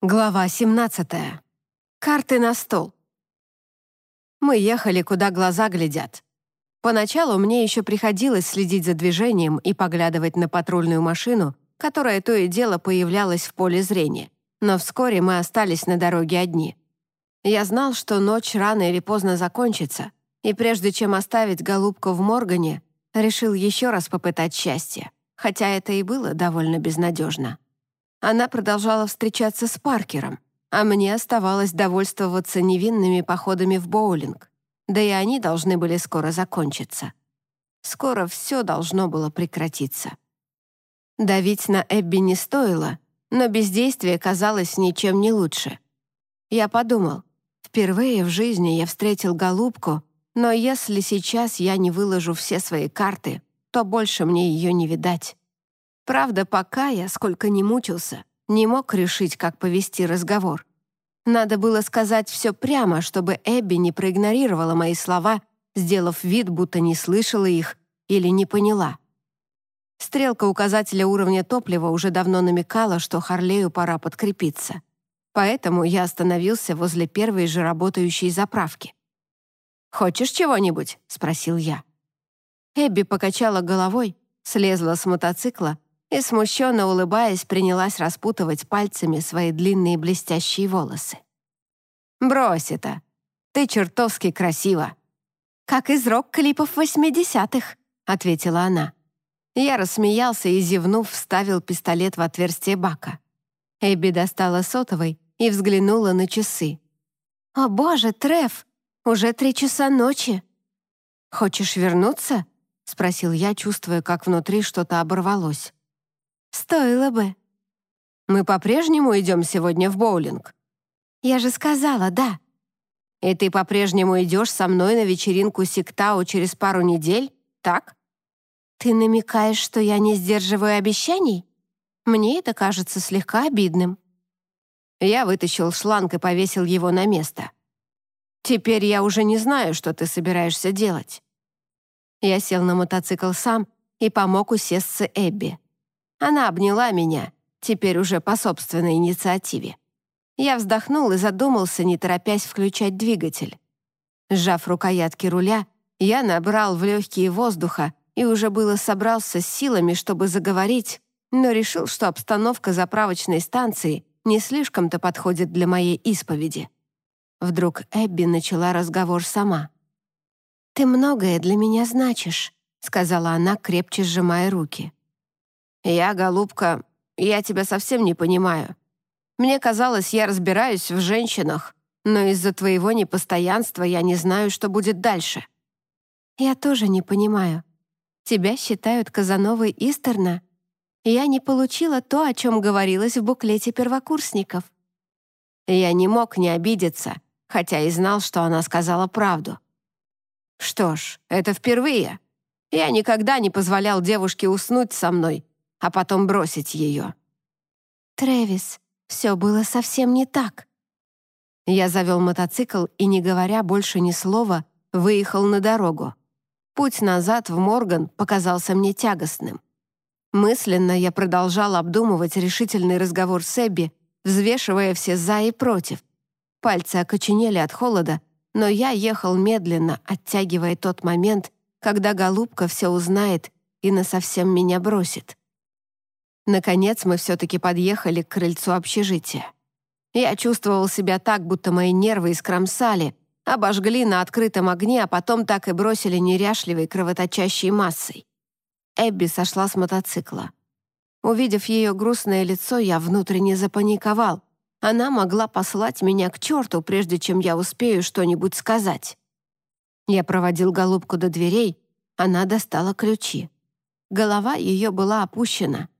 Глава 17. Карты на стол. Мы ехали, куда глаза глядят. Поначалу мне еще приходилось следить за движением и поглядывать на патрульную машину, которая то и дело появлялась в поле зрения. Но вскоре мы остались на дороге одни. Я знал, что ночь рано или поздно закончится, и прежде чем оставить голубку в Моргане, решил еще раз попытать счастье, хотя это и было довольно безнадежно. Она продолжала встречаться с Паркером, а мне оставалось довольствоваться невинными походами в боулинг. Да и они должны были скоро закончиться. Скоро все должно было прекратиться. Давить на Эбби не стоило, но бездействие казалось ничем не лучше. Я подумал, впервые в жизни я встретил голубку, но если сейчас я не выложу все свои карты, то больше мне ее не видать. Правда, пока я, сколько ни мучился, не мог решить, как повести разговор. Надо было сказать все прямо, чтобы Эбби не проигнорировала мои слова, сделав вид, будто не слышала их или не поняла. Стрелка указателя уровня топлива уже давно намекала, что Харлею пора подкрепиться. Поэтому я остановился возле первой же работающей заправки. «Хочешь чего-нибудь?» — спросил я. Эбби покачала головой, слезла с мотоцикла и, смущенно улыбаясь, принялась распутывать пальцами свои длинные блестящие волосы. «Брось это! Ты чертовски красива!» «Как из рок-клипов восьмидесятых», — ответила она. Я рассмеялся и, зевнув, вставил пистолет в отверстие бака. Эбби достала сотовой и взглянула на часы. «О боже, Треф, уже три часа ночи!» «Хочешь вернуться?» — спросил я, чувствуя, как внутри что-то оборвалось. «Стоило бы». «Мы по-прежнему идем сегодня в боулинг?» «Я же сказала, да». «И ты по-прежнему идешь со мной на вечеринку Сиктау через пару недель, так?» «Ты намекаешь, что я не сдерживаю обещаний? Мне это кажется слегка обидным». Я вытащил шланг и повесил его на место. «Теперь я уже не знаю, что ты собираешься делать». Я сел на мотоцикл сам и помог усесться Эбби. Она обняла меня, теперь уже по собственной инициативе. Я вздохнул и задумался, не торопясь включать двигатель. Сжав рукоятки руля, я набрал в легкие воздуха и уже было собрался с силами, чтобы заговорить, но решил, что обстановка заправочной станции не слишком-то подходит для моей исповеди. Вдруг Эбби начала разговор сама. «Ты многое для меня значишь», — сказала она, крепче сжимая руки. «Я, голубка, я тебя совсем не понимаю. Мне казалось, я разбираюсь в женщинах, но из-за твоего непостоянства я не знаю, что будет дальше». «Я тоже не понимаю. Тебя считают Казановой Истерна. Я не получила то, о чем говорилось в буклете первокурсников». Я не мог не обидеться, хотя и знал, что она сказала правду. Что ж, это впервые. Я никогда не позволял девушке уснуть со мной, а потом бросить ее. «Трэвис, все было совсем не так». Я завел мотоцикл и, не говоря больше ни слова, выехал на дорогу. Путь назад в Морган показался мне тягостным. Мысленно я продолжал обдумывать решительный разговор с Эбби, взвешивая все «за» и «против». Пальцы окоченели от холода, но я ехал медленно, оттягивая тот момент, когда голубка все узнает и насовсем меня бросит. Наконец мы все-таки подъехали к крыльцу общежития. Я чувствовал себя так, будто мои нервы искромсали, обожгли на открытом огне, а потом так и бросили неряшливой кровоточащей массой. Эбби сошла с мотоцикла. Увидев ее грустное лицо, я внутренне запаниковал. Она могла послать меня к черту, прежде чем я успею что-нибудь сказать. Я проводил голубку до дверей, она достала ключи. Голова ее была опущена —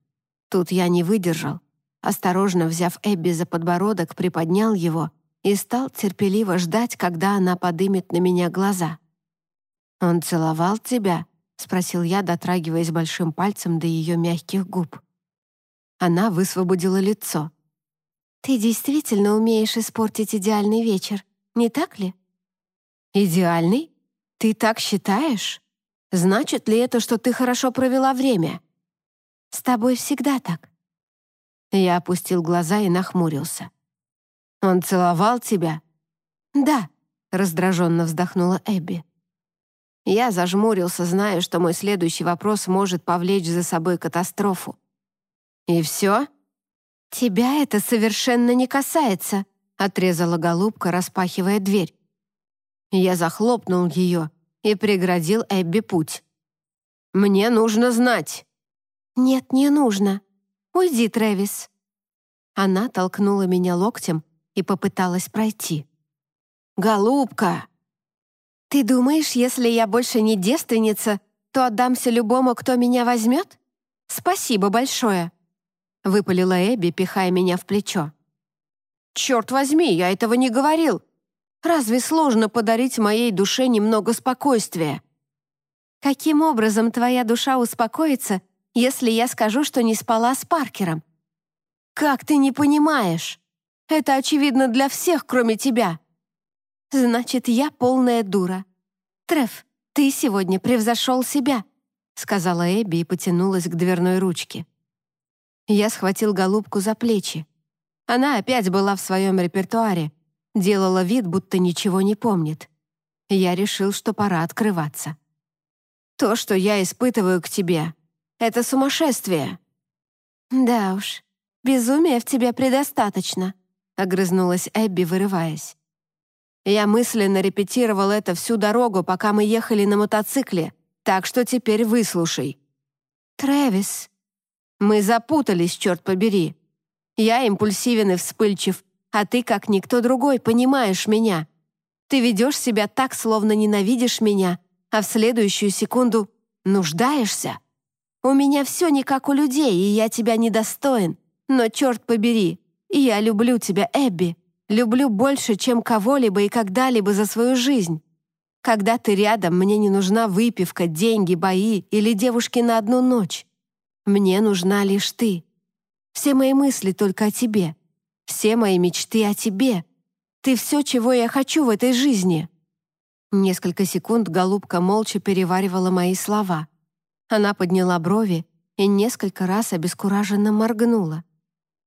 Тут я не выдержал. Осторожно взяв Эбби за подбородок, приподнял его и стал терпеливо ждать, когда она подымет на меня глаза. «Он целовал тебя?» — спросил я, дотрагиваясь большим пальцем до ее мягких губ. Она высвободила лицо. «Ты действительно умеешь испортить идеальный вечер, не так ли?» «Идеальный? Ты так считаешь? Значит ли это, что ты хорошо провела время?» С тобой всегда так». Я опустил глаза и нахмурился. Он целовал тебя?» «Да», — раздраженно вздохнула Эбби. Я зажмурился, зная, что мой следующий вопрос может повлечь за собой катастрофу. «И все?» «Тебя это совершенно не касается», — отрезала голубка, распахивая дверь. Я захлопнул ее и преградил Эбби путь. «Мне нужно знать». «Нет, не нужно. Уйди, Трэвис». Она толкнула меня локтем и попыталась пройти. «Голубка!» «Ты думаешь, если я больше не девственница, то отдамся любому, кто меня возьмет? Спасибо большое!» Выпалила Эбби, пихая меня в плечо. «Черт возьми, я этого не говорил! Разве сложно подарить моей душе немного спокойствия?» «Каким образом твоя душа успокоится, если я скажу, что не спала с Паркером?» «Как ты не понимаешь? Это очевидно для всех, кроме тебя!» «Значит, я полная дура. Треф, ты сегодня превзошел себя», сказала Эбби и потянулась к дверной ручке. Я схватил голубку за плечи. Она опять была в своем репертуаре, делала вид, будто ничего не помнит. Я решил, что пора открываться. «То, что я испытываю к тебе, это сумасшествие». «Да уж, безумия в тебе предостаточно», огрызнулась Эбби, вырываясь. Я мысленно репетировал это всю дорогу, пока мы ехали на мотоцикле, так что теперь выслушай. Трэвис. Мы запутались, черт побери. Я импульсивен и вспыльчив, а ты, как никто другой, понимаешь меня. Ты ведешь себя так, словно ненавидишь меня, а в следующую секунду нуждаешься. У меня все не как у людей, и я тебя недостоин. Но, черт побери, я люблю тебя, Эбби. Люблю больше, чем кого-либо и когда-либо за свою жизнь. Когда ты рядом, мне не нужна выпивка, деньги, бои или девушки на одну ночь. Мне нужна лишь ты. Все мои мысли только о тебе. Все мои мечты о тебе. Ты все, чего я хочу в этой жизни». Несколько секунд голубка молча переваривала мои слова. Она подняла брови и несколько раз обескураженно моргнула.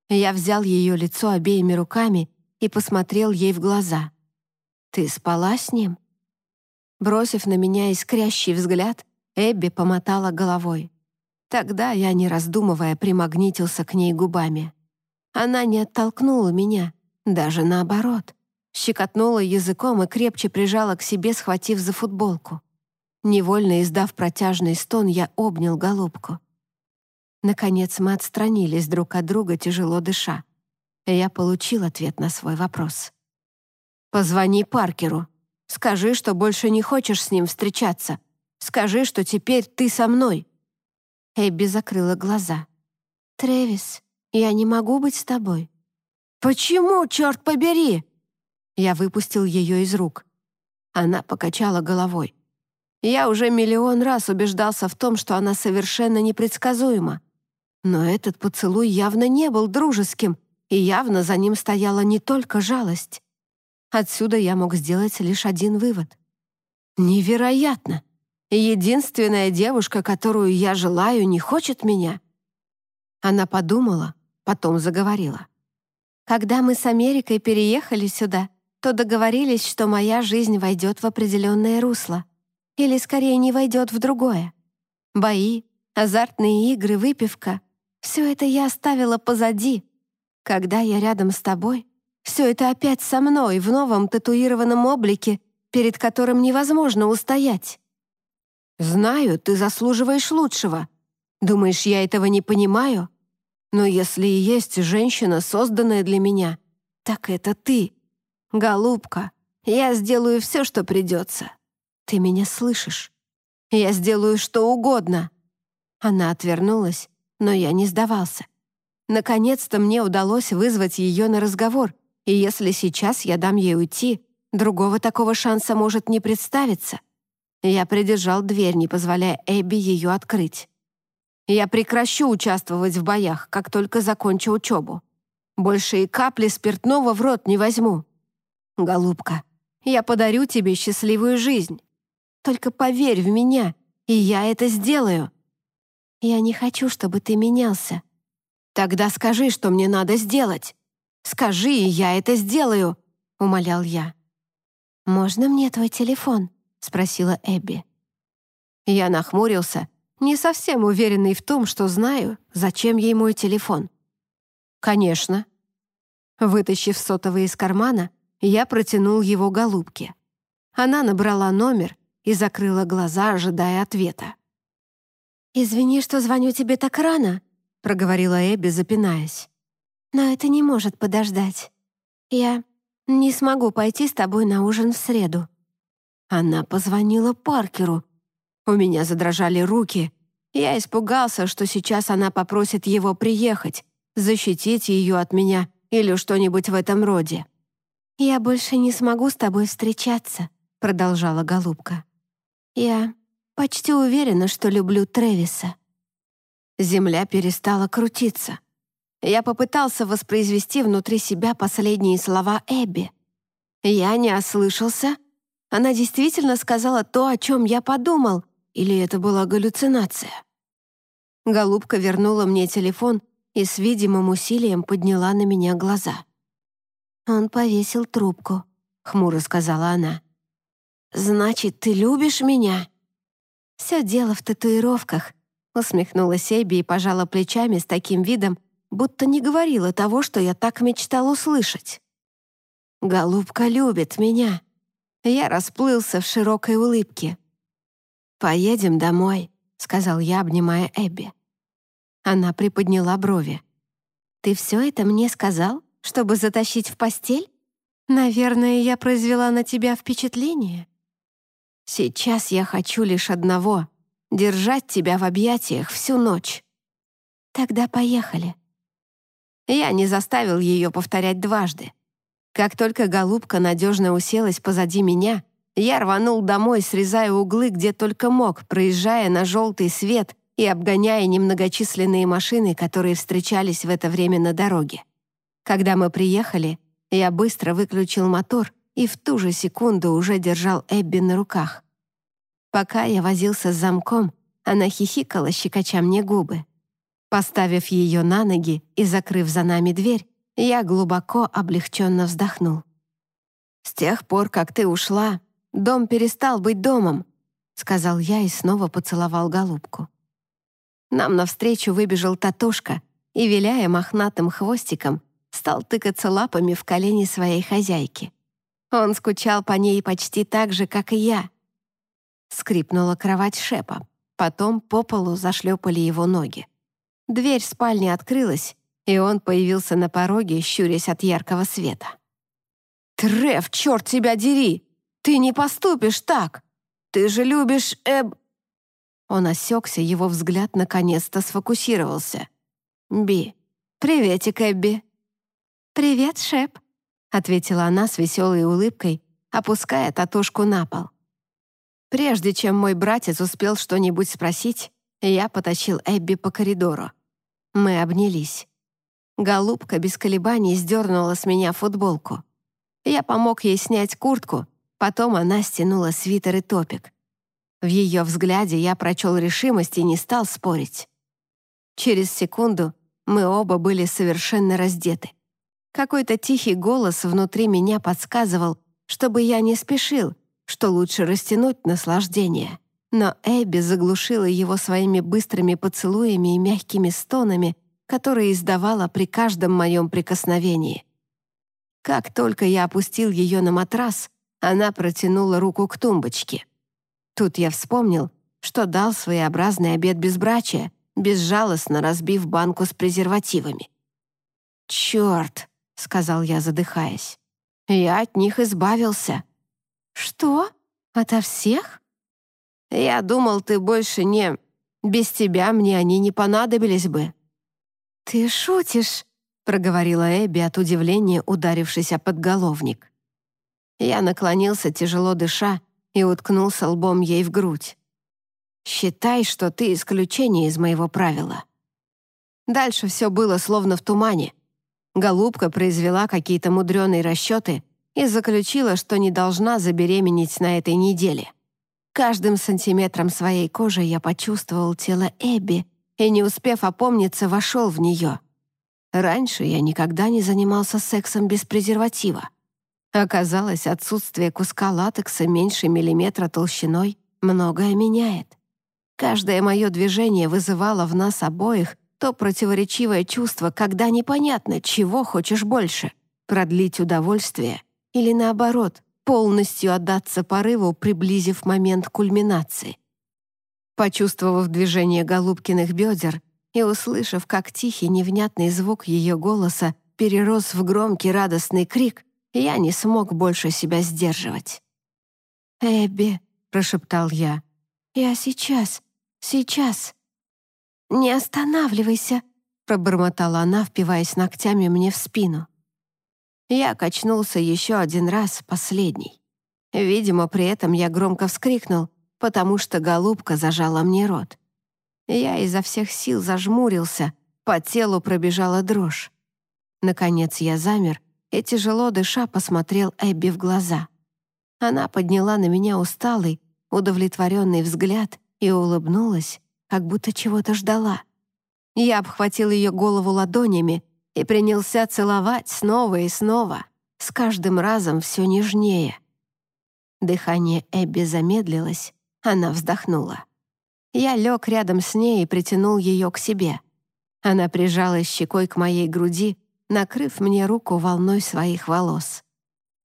Я взял ее лицо обеими руками и посмотрел ей в глаза. «Ты спала с ним?» Бросив на меня искрящий взгляд, Эбби помотала головой. Тогда я, не раздумывая, примагнитился к ней губами. Она не оттолкнула меня, даже наоборот. Щекотнула языком и крепче прижала к себе, схватив за футболку. Невольно издав протяжный стон, я обнял голубку. Наконец мы отстранились друг от друга, тяжело дыша. Я получил ответ на свой вопрос. «Позвони Паркеру. Скажи, что больше не хочешь с ним встречаться. Скажи, что теперь ты со мной». Эбби закрыла глаза. «Трэвис, я не могу быть с тобой». «Почему, черт побери?» Я выпустил ее из рук. Она покачала головой. Я уже миллион раз убеждался в том, что она совершенно непредсказуема. Но этот поцелуй явно не был дружеским — и явно за ним стояла не только жалость. Отсюда я мог сделать лишь один вывод. Невероятно! Единственная девушка, которую я желаю, не хочет меня. Она подумала, потом заговорила. Когда мы с Америкой переехали сюда, то договорились, что моя жизнь войдет в определенное русло. Или, скорее, не войдет в другое. Бои, азартные игры, выпивка — все это я оставила позади, когда я рядом с тобой, все это опять со мной в новом татуированном облике, перед которым невозможно устоять. Знаю, ты заслуживаешь лучшего. Думаешь, я этого не понимаю? Но если и есть женщина, созданная для меня, так это ты. Голубка, я сделаю все, что придется. Ты меня слышишь? Я сделаю что угодно. Она отвернулась, но я не сдавался. Наконец-то мне удалось вызвать ее на разговор, и если сейчас я дам ей уйти, другого такого шанса может не представиться. Я придержал дверь, не позволяя Эбби ее открыть. Я прекращу участвовать в боях, как только закончу учебу. Больше и капли спиртного в рот не возьму. Голубка, я подарю тебе счастливую жизнь. Только поверь в меня, и я это сделаю. Я не хочу, чтобы ты менялся. Тогда скажи, что мне надо сделать. Скажи, и я это сделаю!» — умолял я. «Можно мне твой телефон?» — спросила Эбби. Я нахмурился, не совсем уверенный в том, что знаю, зачем ей мой телефон. «Конечно». Вытащив сотовый из кармана, я протянул его голубке. Она набрала номер и закрыла глаза, ожидая ответа. «Извини, что звоню тебе так рано», — проговорила Эбби, запинаясь. «Но это не может подождать. Я не смогу пойти с тобой на ужин в среду». Она позвонила Паркеру. У меня задрожали руки. Я испугался, что сейчас она попросит его приехать, защитить ее от меня или что-нибудь в этом роде. «Я больше не смогу с тобой встречаться», — продолжала голубка. «Я почти уверена, что люблю Тревиса». Земля перестала крутиться. Я попытался воспроизвести внутри себя последние слова Эбби. Я не ослышался. Она действительно сказала то, о чем я подумал, или это была галлюцинация? Голубка вернула мне телефон и с видимым усилием подняла на меня глаза. «Он повесил трубку», — хмуро сказала она. «Значит, ты любишь меня?» «Все дело в татуировках», — усмехнулась Эбби и пожала плечами с таким видом, будто не говорила того, что я так мечтал услышать. «Голубка любит меня». Я расплылся в широкой улыбке. «Поедем домой», — сказал я, обнимая Эбби. Она приподняла брови. «Ты все это мне сказал, чтобы затащить в постель? Наверное, я произвела на тебя впечатление». «Сейчас я хочу лишь одного — держать тебя в объятиях всю ночь». «Тогда поехали». Я не заставил ее повторять дважды. Как только голубка надежно уселась позади меня, я рванул домой, срезая углы где только мог, проезжая на желтый свет и обгоняя немногочисленные машины, которые встречались в это время на дороге. Когда мы приехали, я быстро выключил мотор и в ту же секунду уже держал Эбби на руках. Пока я возился с замком, она хихикала, щекоча мне губы. Поставив ее на ноги и закрыв за нами дверь, я глубоко облегченно вздохнул. «С тех пор, как ты ушла, дом перестал быть домом», сказал я и снова поцеловал голубку. Нам навстречу выбежал Татушка и, виляя мохнатым хвостиком, стал тыкаться лапами в колени своей хозяйки. Он скучал по ней почти так же, как и я. Скрипнула кровать Шепа. Потом по полу зашлепали его ноги. Дверь спальни открылась, и он появился на пороге, щурясь от яркого света. «Треф, черт тебя дери! Ты не поступишь так! Ты же любишь Эб...» Он осекся, его взгляд наконец-то сфокусировался. «Би, приветик, Эбби!» «Привет, Шеп», — ответила она с веселой улыбкой, опуская татушку на пол. Прежде чем мой братец успел что-нибудь спросить, я потащил Эбби по коридору. Мы обнялись. Голубка без колебаний сдернула с меня футболку. Я помог ей снять куртку, потом она стянула свитер и топик. В ее взгляде я прочел решимость и не стал спорить. Через секунду мы оба были совершенно раздеты. Какой-то тихий голос внутри меня подсказывал, чтобы я не спешил, что лучше растянуть наслаждение. Но Эбби заглушила его своими быстрыми поцелуями и мягкими стонами, которые издавала при каждом моем прикосновении. Как только я опустил ее на матрас, она протянула руку к тумбочке. Тут я вспомнил, что дал своеобразный обед безбрачия, безжалостно разбив банку с презервативами. «Черт!» — сказал я, задыхаясь. «Я от них избавился». «Что? Ото всех?» Я думал, ты больше не... Без тебя мне они не понадобились бы». «Ты шутишь?» — проговорила Эбби от удивления, ударившись о подголовник. Я наклонился, тяжело дыша, и уткнулся лбом ей в грудь. «Считай, что ты исключение из моего правила». Дальше все было словно в тумане. Голубка произвела какие-то мудреные расчеты и заключила, что не должна забеременеть на этой неделе. Каждым сантиметром своей кожи я почувствовал тело Эбби и, не успев опомниться, вошел в нее. Раньше я никогда не занимался сексом без презерватива. Оказалось, отсутствие куска латекса меньше миллиметра толщиной многое меняет. Каждое мое движение вызывало в нас обоих то противоречивое чувство, когда непонятно, чего хочешь больше — продлить удовольствие или, наоборот, полностью отдаться порыву, приблизив момент кульминации. Почувствовав движение Голубкиных бедер и услышав, как тихий невнятный звук ее голоса перерос в громкий радостный крик, я не смог больше себя сдерживать. «Эбби», — прошептал я, — «я сейчас, сейчас». «Не останавливайся», — пробормотала она, впиваясь ногтями мне в спину. Я качнулся еще один раз, последний. Видимо, при этом я громко вскрикнул, потому что голубка зажала мне рот. Я изо всех сил зажмурился, по телу пробежала дрожь. Наконец я замер и, тяжело дыша, посмотрел Эбби в глаза. Она подняла на меня усталый, удовлетворенный взгляд и улыбнулась, как будто чего-то ждала. Я обхватил ее голову ладонями и принялся целовать снова и снова, с каждым разом все нежнее. Дыхание Эбби замедлилось, она вздохнула. Я лег рядом с ней и притянул ее к себе. Она прижалась щекой к моей груди, накрыв мне руку волной своих волос.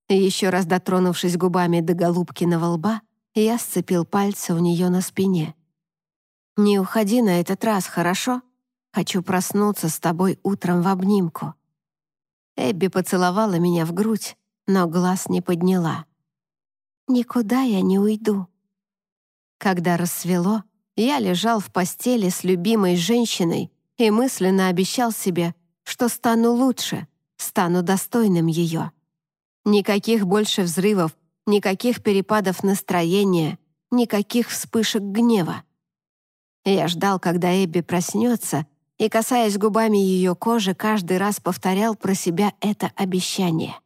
Еще раз дотронувшись губами до голубкиного лба, я сцепил пальцы у нее на спине. «Не уходи на этот раз, хорошо?» Хочу проснуться с тобой утром в обнимку». Эбби поцеловала меня в грудь, но глаз не подняла. «Никуда я не уйду». Когда рассвело, я лежал в постели с любимой женщиной и мысленно обещал себе, что стану лучше, стану достойным ее. Никаких больше взрывов, никаких перепадов настроения, никаких вспышек гнева. Я ждал, когда Эбби проснется, и, касаясь губами ее кожи, каждый раз повторял про себя это обещание.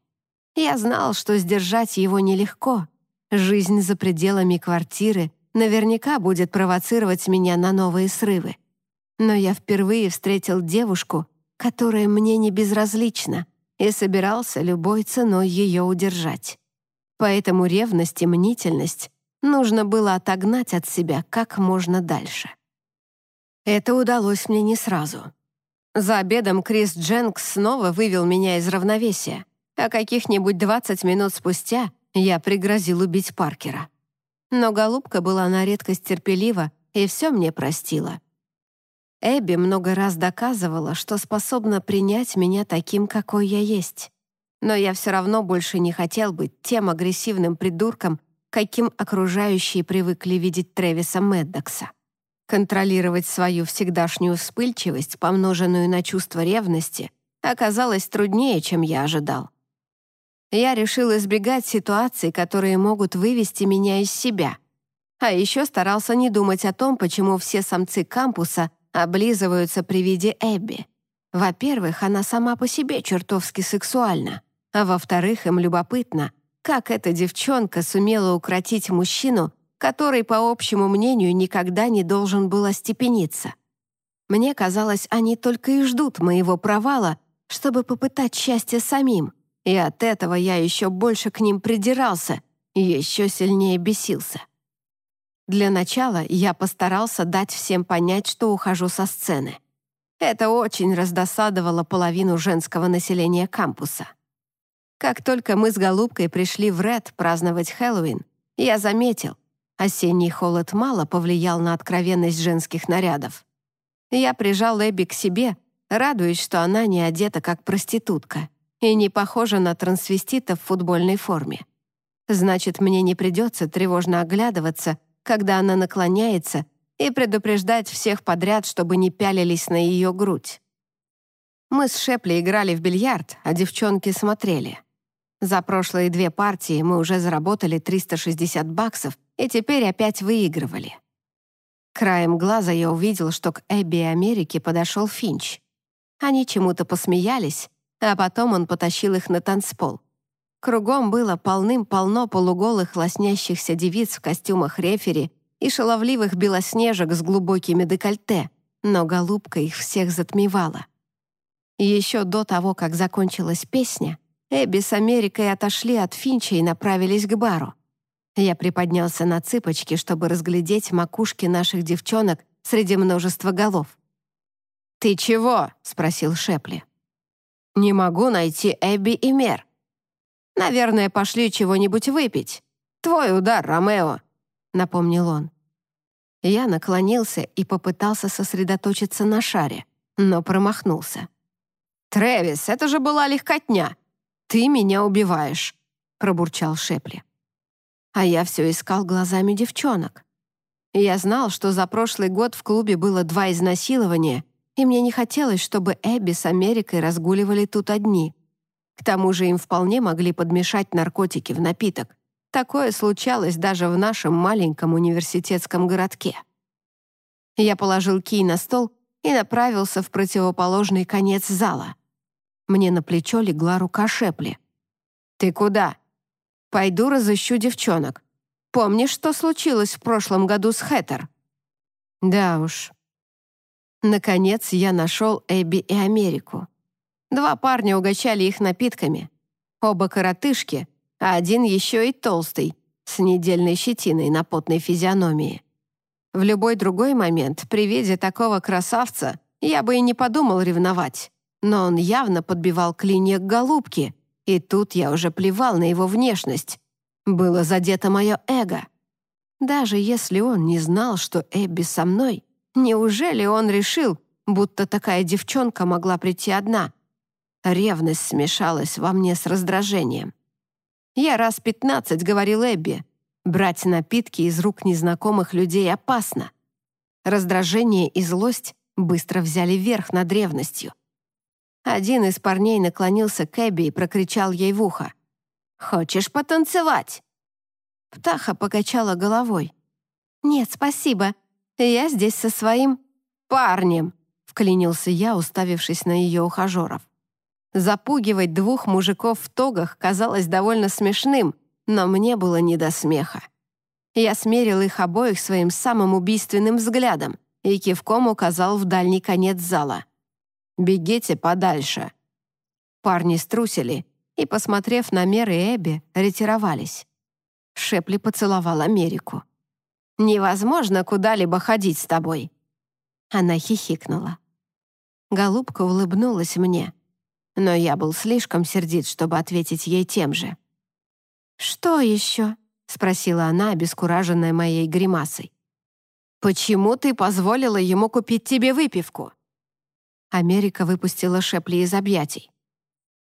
Я знал, что сдержать его нелегко. Жизнь за пределами квартиры наверняка будет провоцировать меня на новые срывы. Но я впервые встретил девушку, которая мне не безразлична, и собирался любой ценой ее удержать. Поэтому ревность и мнительность нужно было отогнать от себя как можно дальше. Это удалось мне не сразу. За обедом Крис Дженкс снова вывел меня из равновесия, а каких-нибудь 20 минут спустя я пригрозил убить Паркера. Но голубка была на редкость терпелива и все мне простила. Эбби много раз доказывала, что способна принять меня таким, какой я есть. Но я все равно больше не хотел быть тем агрессивным придурком, каким окружающие привыкли видеть Тревиса Меддокса. Контролировать свою всегдашнюю вспыльчивость, помноженную на чувство ревности, оказалось труднее, чем я ожидал. Я решил избегать ситуаций, которые могут вывести меня из себя. А еще старался не думать о том, почему все самцы кампуса облизываются при виде Эбби. Во-первых, она сама по себе чертовски сексуальна, а во-вторых, им любопытно, как эта девчонка сумела укротить мужчину, который, по общему мнению, никогда не должен был остепениться. Мне казалось, они только и ждут моего провала, чтобы попытать счастье самим, и от этого я еще больше к ним придирался и еще сильнее бесился. Для начала я постарался дать всем понять, что ухожу со сцены. Это очень раздосадовало половину женского населения кампуса. Как только мы с Голубкой пришли в Ред праздновать Хэллоуин, я заметил, Осенний холод мало повлиял на откровенность женских нарядов. Я прижал Эбби к себе, радуясь, что она не одета как проститутка и не похожа на трансвестита в футбольной форме. Значит, мне не придется тревожно оглядываться, когда она наклоняется, и предупреждать всех подряд, чтобы не пялились на ее грудь. Мы с Шепли играли в бильярд, а девчонки смотрели. За прошлые две партии мы уже заработали 360 баксов и теперь опять выигрывали. Краем глаза я увидел, что к Эбби и Америке подошел Финч. Они чему-то посмеялись, а потом он потащил их на танцпол. Кругом было полным-полно полуголых лоснящихся девиц в костюмах рефери и шаловливых белоснежек с глубокими декольте, но голубка их всех затмевала. Еще до того, как закончилась песня, Эбби с Америкой отошли от Финча и направились к бару. Я приподнялся на цыпочки, чтобы разглядеть макушки наших девчонок среди множества голов. «Ты чего?» — спросил Шепли. «Не могу найти Эбби и Мер. Наверное, пошли чего-нибудь выпить. Твой удар, Ромео», — напомнил он. Я наклонился и попытался сосредоточиться на шаре, но промахнулся. «Трэвис, это же была легкотня! Ты меня убиваешь!» — пробурчал Шепли. А я все искал глазами девчонок. Я знал, что за прошлый год в клубе было два изнасилования, и мне не хотелось, чтобы Эбби с Америкой разгуливали тут одни. К тому же им вполне могли подмешать наркотики в напиток. Такое случалось даже в нашем маленьком университетском городке. Я положил кий на стол и направился в противоположный конец зала. Мне на плечо легла рука Шепли. «Ты куда?» «Пойду разыщу девчонок. Помнишь, что случилось в прошлом году с Хэттер?» «Да уж». Наконец я нашел Эбби и Америку. Два парня угощали их напитками. Оба коротышки, а один еще и толстый, с недельной щетиной на потной физиономии. В любой другой момент при виде такого красавца я бы и не подумал ревновать но он явно подбивал клинья к голубке, и тут я уже плевал на его внешность. Было задето мое эго. Даже если он не знал, что Эбби со мной, неужели он решил, будто такая девчонка могла прийти одна? Ревность смешалась во мне с раздражением. Я раз пятнадцать говорил Эбби, брать напитки из рук незнакомых людей опасно. Раздражение и злость быстро взяли верх над ревностью. Один из парней наклонился к Эбби и прокричал ей в ухо. «Хочешь потанцевать?» Птаха покачала головой. «Нет, спасибо. Я здесь со своим парнем», — вклинился я, уставившись на ее ухажеров. Запугивать двух мужиков в тогах казалось довольно смешным, но мне было не до смеха. Я смерил их обоих своим самым убийственным взглядом и кивком указал в дальний конец зала. Бегите подальше». Парни струсили и, посмотрев на меры Эбби, ретировались. Шепли поцеловал Америку. «Невозможно куда-либо ходить с тобой». Она хихикнула. Голубка улыбнулась мне, но я был слишком сердит, чтобы ответить ей тем же. «Что еще?» — спросила она, обескураженная моей гримасой. «Почему ты позволила ему купить тебе выпивку?» Америка выпустила Шепли из объятий.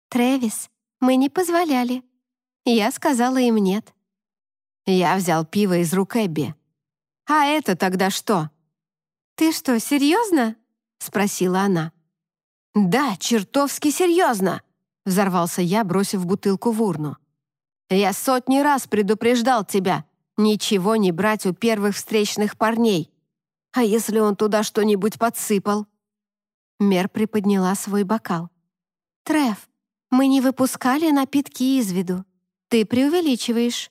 «Трэвис, мы не позволяли. Я сказала им нет». Я взял пиво из рук Эбби. «А это тогда что?» «Ты что, серьезно?» — спросила она. «Да, чертовски серьезно!» — взорвался я, бросив бутылку в урну. «Я сотни раз предупреждал тебя ничего не брать у первых встречных парней. А если он туда что-нибудь подсыпал?» Мер приподняла свой бокал. «Треф, мы не выпускали напитки из виду. Ты преувеличиваешь».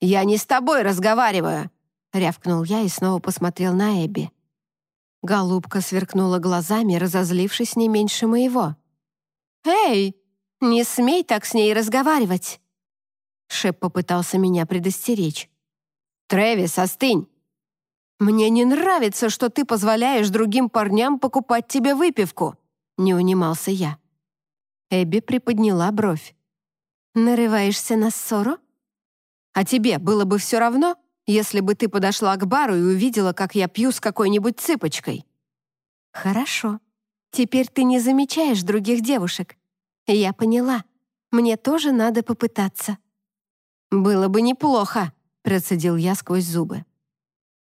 «Я не с тобой разговариваю», — рявкнул я и снова посмотрел на Эбби. Голубка сверкнула глазами, разозлившись не меньше моего. «Эй, не смей так с ней разговаривать!» Шеп попытался меня предостеречь. «Трэвис, остынь! «Мне не нравится, что ты позволяешь другим парням покупать тебе выпивку», — не унимался я. Эбби приподняла бровь. «Нарываешься на ссору?» «А тебе было бы все равно, если бы ты подошла к бару и увидела, как я пью с какой-нибудь цыпочкой?» «Хорошо. Теперь ты не замечаешь других девушек. Я поняла. Мне тоже надо попытаться». «Было бы неплохо», — процедил я сквозь зубы.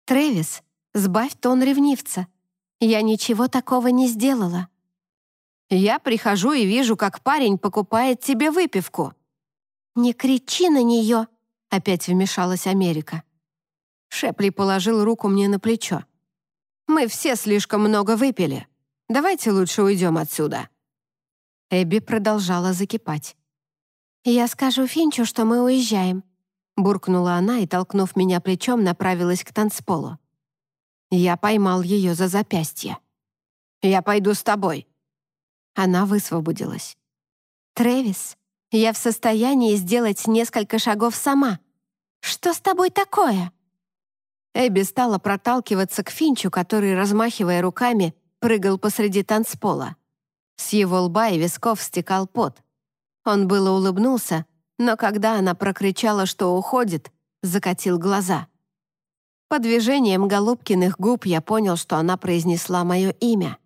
«Трэвис, сбавь тон ревнивца. Я ничего такого не сделала». «Я прихожу и вижу, как парень покупает тебе выпивку». «Не кричи на нее», — опять вмешалась Америка. Шепли положил руку мне на плечо. «Мы все слишком много выпили. Давайте лучше уйдем отсюда». Эбби продолжала закипать. «Я скажу Финчу, что мы уезжаем. Буркнула она и, толкнув меня плечом, направилась к танцполу. Я поймал ее за запястье. «Я пойду с тобой». Она высвободилась. «Трэвис, я в состоянии сделать несколько шагов сама. Что с тобой такое?» Эбби стала проталкиваться к Финчу, который, размахивая руками, прыгал посреди танцпола. С его лба и висков стекал пот. Он было улыбнулся, но когда она прокричала, что уходит, закатил глаза. По движениям Голубкиных губ я понял, что она произнесла мое имя.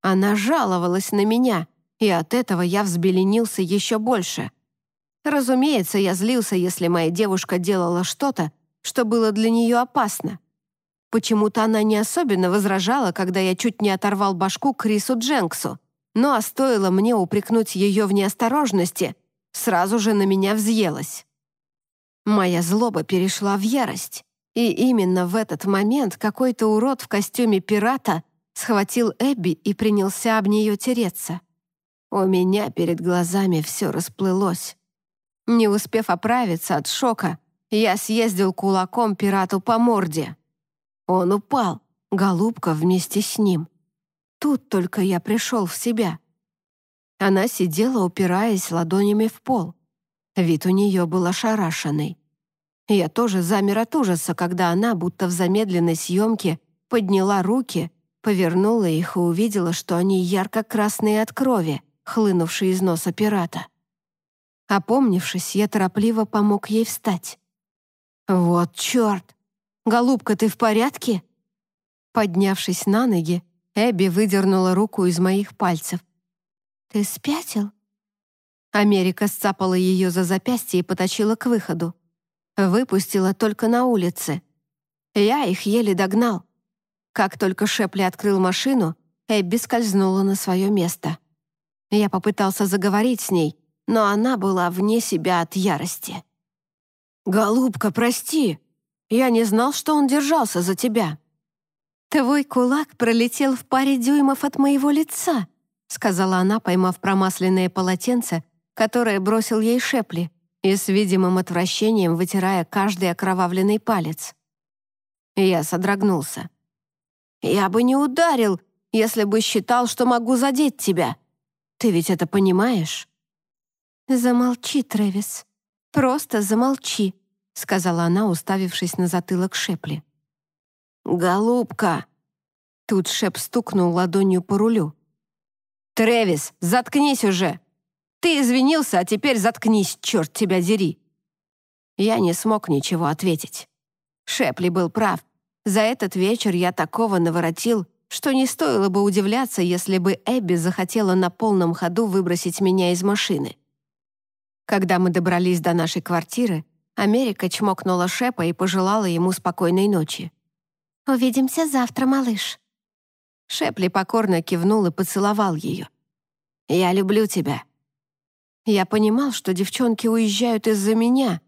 Она жаловалась на меня, и от этого я взбеленился еще больше. Разумеется, я злился, если моя девушка делала что-то, что было для нее опасно. Почему-то она не особенно возражала, когда я чуть не оторвал башку Крису Дженксу, но а стоило мне упрекнуть ее в неосторожности, сразу же на меня взъелась. Моя злоба перешла в ярость, и именно в этот момент какой-то урод в костюме пирата схватил Эбби и принялся об нее тереться. У меня перед глазами все расплылось. Не успев оправиться от шока, я съездил кулаком пирату по морде. Он упал, голубка вместе с ним. Тут только я пришел в себя. Она сидела, упираясь ладонями в пол. Вид у нее был ошарашенный. Я тоже замер от ужаса, когда она, будто в замедленной съемке, подняла руки Повернула их и увидела, что они ярко-красные от крови, хлынувшей из носа пирата. Опомнившись, я торопливо помог ей встать. «Вот черт! Голубка, ты в порядке?» Поднявшись на ноги, Эбби выдернула руку из моих пальцев. «Ты спятил?» Америка сцапала ее за запястье и потащила к выходу. Выпустила только на улице. Я их еле догнал. Как только Шепли открыл машину, Эбби скользнула на свое место. Я попытался заговорить с ней, но она была вне себя от ярости. «Голубка, прости! Я не знал, что он держался за тебя». «Твой кулак пролетел в паре дюймов от моего лица», сказала она, поймав промасленное полотенце, которое бросил ей Шепли, и с видимым отвращением вытирая каждый окровавленный палец. Я содрогнулся. Я бы не ударил, если бы считал, что могу задеть тебя. Ты ведь это понимаешь?» «Замолчи, Трэвис. Просто замолчи», — сказала она, уставившись на затылок Шепли. «Голубка!» Тут Шеп стукнул ладонью по рулю. «Трэвис, заткнись уже! Ты извинился, а теперь заткнись, черт тебя дери!» Я не смог ничего ответить. Шепли был прав. За этот вечер я такого наворотил, что не стоило бы удивляться, если бы Эбби захотела на полном ходу выбросить меня из машины. Когда мы добрались до нашей квартиры, Америка чмокнула Шепа и пожелала ему спокойной ночи. «Увидимся завтра, малыш». Шепли покорно кивнул и поцеловал ее. «Я люблю тебя». Я понимал, что девчонки уезжают из-за меня.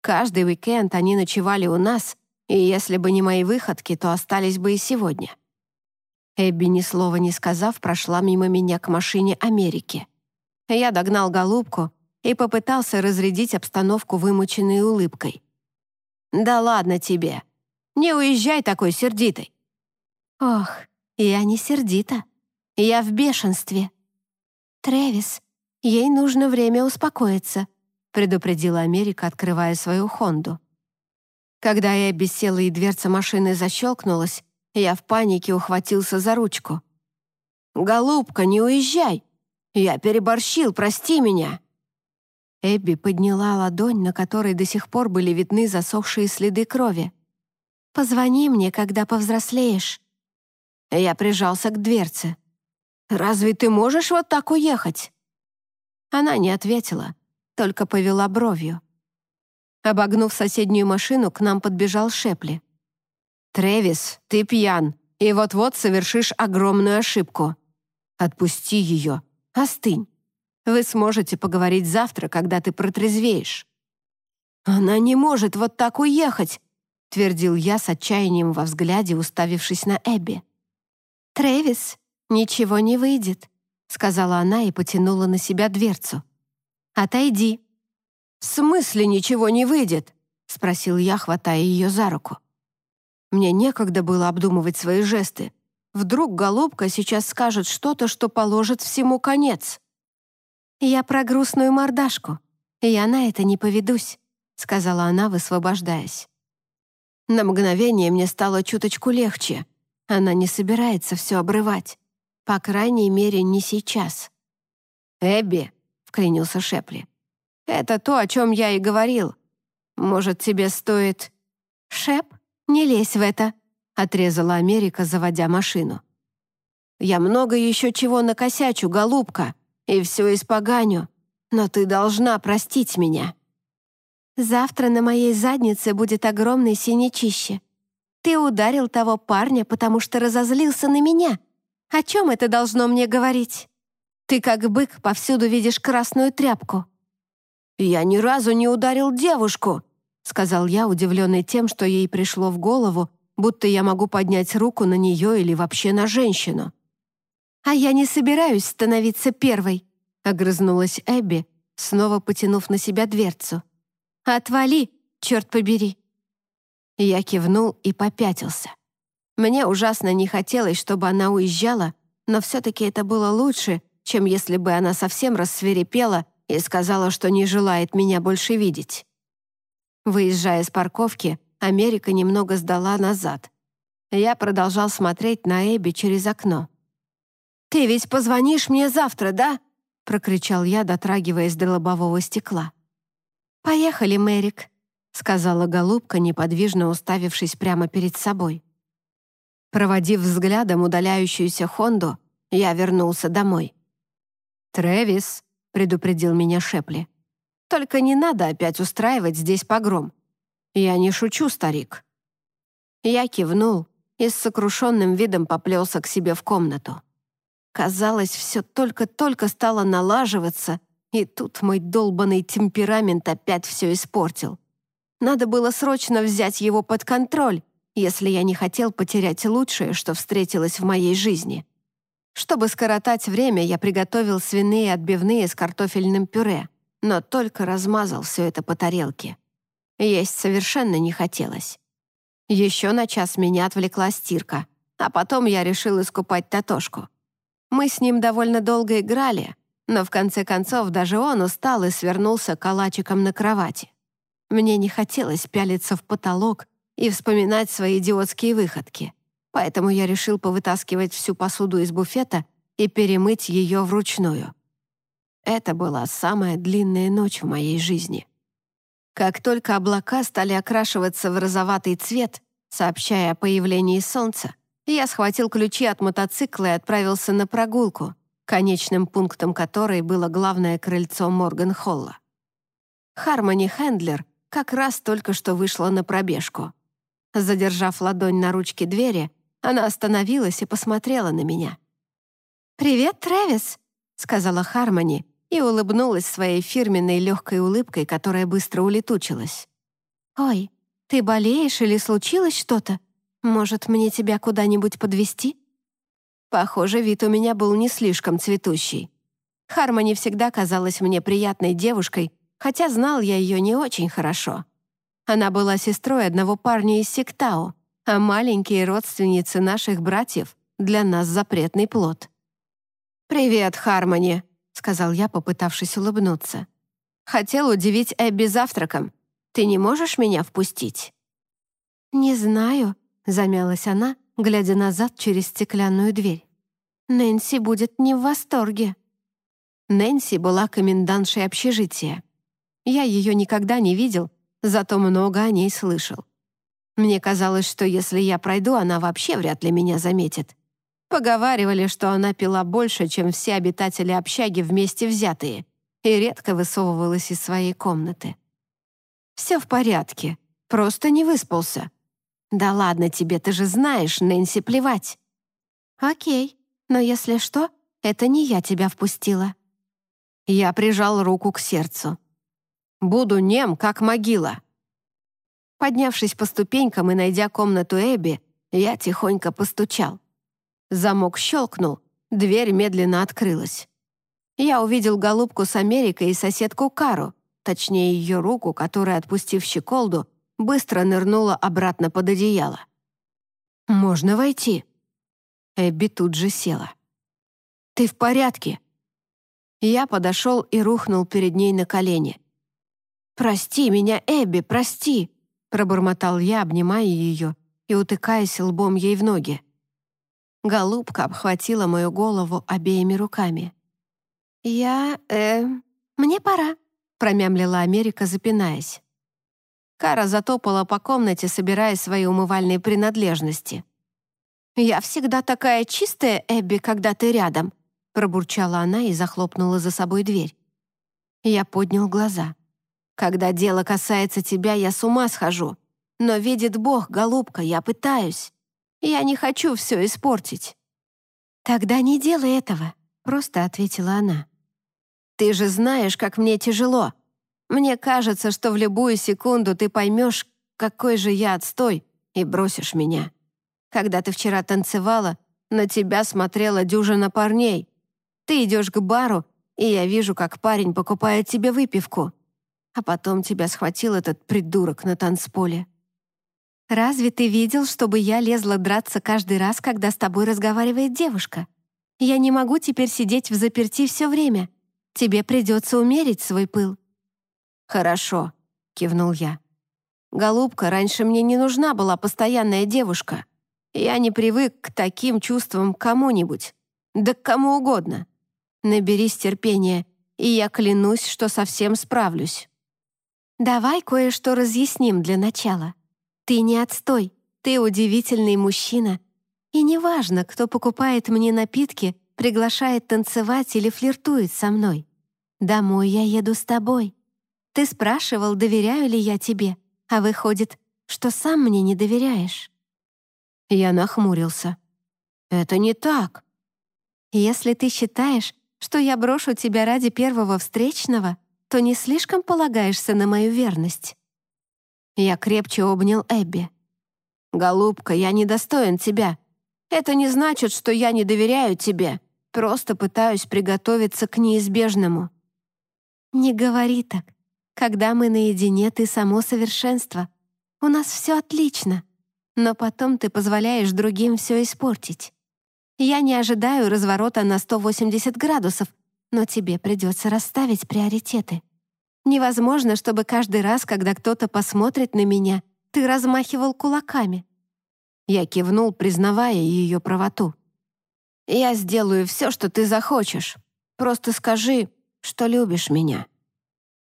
Каждый уикенд они ночевали у нас, и если бы не мои выходки, то остались бы и сегодня. Эбби, ни слова не сказав, прошла мимо меня к машине Америки. Я догнал голубку и попытался разрядить обстановку вымученной улыбкой. «Да ладно тебе! Не уезжай такой сердитой!» «Ох, я не сердита. Я в бешенстве». «Трэвис, ей нужно время успокоиться», предупредила Америка, открывая свою Хонду. Когда я обессела и дверца машины защелкнулась, я в панике ухватился за ручку. «Голубка, не уезжай! Я переборщил, прости меня!» Эбби подняла ладонь, на которой до сих пор были видны засохшие следы крови. «Позвони мне, когда повзрослеешь». Я прижался к дверце. «Разве ты можешь вот так уехать?» Она не ответила, только повела бровью. Обогнув соседнюю машину, к нам подбежал Шепли. «Трэвис, ты пьян, и вот-вот совершишь огромную ошибку. Отпусти ее, остынь. Вы сможете поговорить завтра, когда ты протрезвеешь». «Она не может вот так уехать», — твердил я с отчаянием во взгляде, уставившись на Эбби. «Трэвис, ничего не выйдет», — сказала она и потянула на себя дверцу. «Отойди». «В смысле ничего не выйдет?» — спросил я, хватая ее за руку. Мне некогда было обдумывать свои жесты. Вдруг голубка сейчас скажет что-то, что положит всему конец. «Я про грустную мордашку. Я на это не поведусь», — сказала она, высвобождаясь. На мгновение мне стало чуточку легче. Она не собирается все обрывать. По крайней мере, не сейчас. «Эбби», — вклинился Шепли, — «это то, о чем я и говорил. Может, тебе стоит...» «Шеп, не лезь в это», — отрезала Америка, заводя машину. «Я много еще чего накосячу, голубка, и все испоганю, но ты должна простить меня». «Завтра на моей заднице будет огромный синячище. Ты ударил того парня, потому что разозлился на меня. О чем это должно мне говорить? Ты как бык повсюду видишь красную тряпку». «Я ни разу не ударил девушку», — сказал я, удивленный тем, что ей пришло в голову, будто я могу поднять руку на нее или вообще на женщину. «А я не собираюсь становиться первой», — огрызнулась Эбби, снова потянув на себя дверцу. «Отвали, черт побери!» Я кивнул и попятился. Мне ужасно не хотелось, чтобы она уезжала, но все-таки это было лучше, чем если бы она совсем рассверепела и сказала, что не желает меня больше видеть. Выезжая с парковки, Америка немного сдала назад. Я продолжал смотреть на Эбби через окно. «Ты ведь позвонишь мне завтра, да?» — прокричал я, дотрагиваясь до лобового стекла. «Поехали, Мэрик», — сказала голубка, неподвижно уставившись прямо перед собой. Проводив взглядом удаляющуюся Хонду, я вернулся домой. «Трэвис», — предупредил меня Шепли, — «только не надо опять устраивать здесь погром. «Я не шучу, старик». Я кивнул и с сокрушенным видом поплелся к себе в комнату. Казалось, все только-только стало налаживаться, и тут мой долбанный темперамент опять все испортил. Надо было срочно взять его под контроль, если я не хотел потерять лучшее, что встретилось в моей жизни. Чтобы скоротать время, я приготовил свиные отбивные с картофельным пюре, но только размазал все это по тарелке. Есть совершенно не хотелось. Еще на час меня отвлекла стирка, а потом я решил искупать Татошку. Мы с ним довольно долго играли, но в конце концов даже он устал и свернулся калачиком на кровати. Мне не хотелось пялиться в потолок и вспоминать свои идиотские выходки, поэтому я решил повытаскивать всю посуду из буфета и перемыть ее вручную. Это была самая длинная ночь в моей жизни. Как только облака стали окрашиваться в розоватый цвет, сообщая о появлении солнца, я схватил ключи от мотоцикла и отправился на прогулку, конечным пунктом которой было главное крыльцо Морган-Холла. Хармони Хендлер как раз только что вышла на пробежку. Задержав ладонь на ручке двери, она остановилась и посмотрела на меня. «Привет, Трэвис», — сказала Хармони, и улыбнулась своей фирменной легкой улыбкой, которая быстро улетучилась. «Ой, ты болеешь или случилось что-то? Может, мне тебя куда-нибудь подвести? Похоже, вид у меня был не слишком цветущий. Хармони всегда казалась мне приятной девушкой, хотя знал я ее не очень хорошо. Она была сестрой одного парня из Сектау, а маленькие родственницы наших братьев для нас запретный плод. «Привет, Хармони», — сказал я, попытавшись улыбнуться. «Хотел удивить Эбби завтраком. Ты не можешь меня впустить?» «Не знаю», — замялась она, глядя назад через стеклянную дверь. «Нэнси будет не в восторге». Нэнси была комендантшей общежития. Я ее никогда не видел, зато много о ней слышал. Мне казалось, что если я пройду, она вообще вряд ли меня заметит. Поговаривали, что она пила больше, чем все обитатели общаги вместе взятые, и редко высовывалась из своей комнаты. «Все в порядке, просто не выспался». «Да ладно тебе, ты же знаешь, Нэнси плевать». «Окей, но если что, это не я тебя впустила». Я прижал руку к сердцу. «Буду нем, как могила». Поднявшись по ступенькам и найдя комнату Эбби, я тихонько постучал. Замок щелкнул, дверь медленно открылась. Я увидел голубку с Америкой и соседку Кару, точнее ее руку, которая, отпустив щеколду, быстро нырнула обратно под одеяло. «Можно войти?» Эбби тут же села. «Ты в порядке?» Я подошел и рухнул перед ней на колени. «Прости меня, Эбби, прости!» пробормотал я, обнимая ее и утыкаясь лбом ей в ноги. Голубка обхватила мою голову обеими руками. «Я... э... мне пора», — промямлила Америка, запинаясь. Кара затопала по комнате, собирая свои умывальные принадлежности. «Я всегда такая чистая, Эбби, когда ты рядом», — пробурчала она и захлопнула за собой дверь. Я поднял глаза. «Когда дело касается тебя, я с ума схожу. Но видит Бог, голубка, я пытаюсь. Я не хочу все испортить». «Тогда не делай этого», — просто ответила она. «Ты же знаешь, как мне тяжело. Мне кажется, что в любую секунду ты поймешь, какой же я отстой, и бросишь меня. Когда ты вчера танцевала, на тебя смотрела дюжина парней. Ты идешь к бару, и я вижу, как парень покупает тебе выпивку. А потом тебя схватил этот придурок на танцполе. «Разве ты видел, чтобы я лезла драться каждый раз, когда с тобой разговаривает девушка? Я не могу теперь сидеть в заперти все время. Тебе придется умерить свой пыл». «Хорошо», — кивнул я. «Голубка, раньше мне не нужна была постоянная девушка. Я не привык к таким чувствам кому-нибудь. Да к кому угодно. Наберись терпения, и я клянусь, что совсем справлюсь». «Давай кое-что разъясним для начала. Ты не отстой, ты удивительный мужчина. И неважно, кто покупает мне напитки, приглашает танцевать или флиртует со мной. Домой я еду с тобой. Ты спрашивал, доверяю ли я тебе, а выходит, что сам мне не доверяешь». Я нахмурился. «Это не так». «Если ты считаешь, что я брошу тебя ради первого встречного, то не слишком полагаешься на мою верность». Я крепче обнял Эбби. «Голубка, я недостоин тебя. Это не значит, что я не доверяю тебе. Просто пытаюсь приготовиться к неизбежному». «Не говори так. Когда мы наедине, ты само совершенство. У нас все отлично. Но потом ты позволяешь другим все испортить. Я не ожидаю разворота на 180 градусов, но тебе придется расставить приоритеты. Невозможно, чтобы каждый раз, когда кто-то посмотрит на меня, ты размахивал кулаками». Я кивнул, признавая ее правоту. «Я сделаю все, что ты захочешь. Просто скажи, что любишь меня».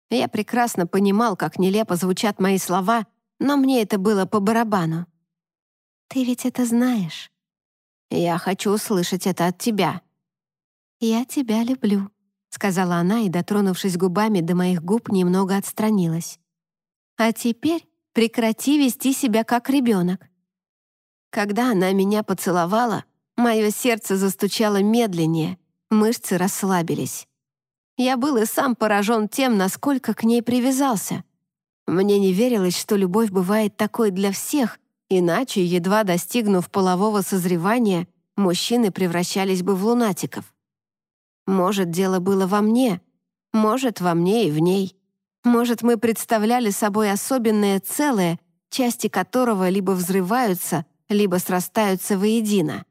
Я прекрасно понимал, как нелепо звучат мои слова, но мне это было по барабану. «Ты ведь это знаешь». «Я хочу услышать это от тебя». «Я тебя люблю», — сказала она и, дотронувшись губами до моих губ, немного отстранилась. «А теперь прекрати вести себя как ребенок». Когда она меня поцеловала, мое сердце застучало медленнее, мышцы расслабились. Я был и сам поражен тем, насколько к ней привязался. Мне не верилось, что любовь бывает такой для всех, Иначе, едва достигнув полового созревания, мужчины превращались бы в лунатиков. Может, дело было во мне, может, во мне и в ней. Может, мы представляли собой особенное целое, части которого либо взрываются, либо срастаются воедино.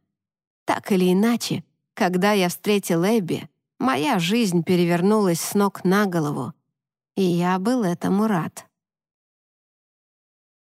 Так или иначе, когда я встретил Эбби, моя жизнь перевернулась с ног на голову, и я был этому рад.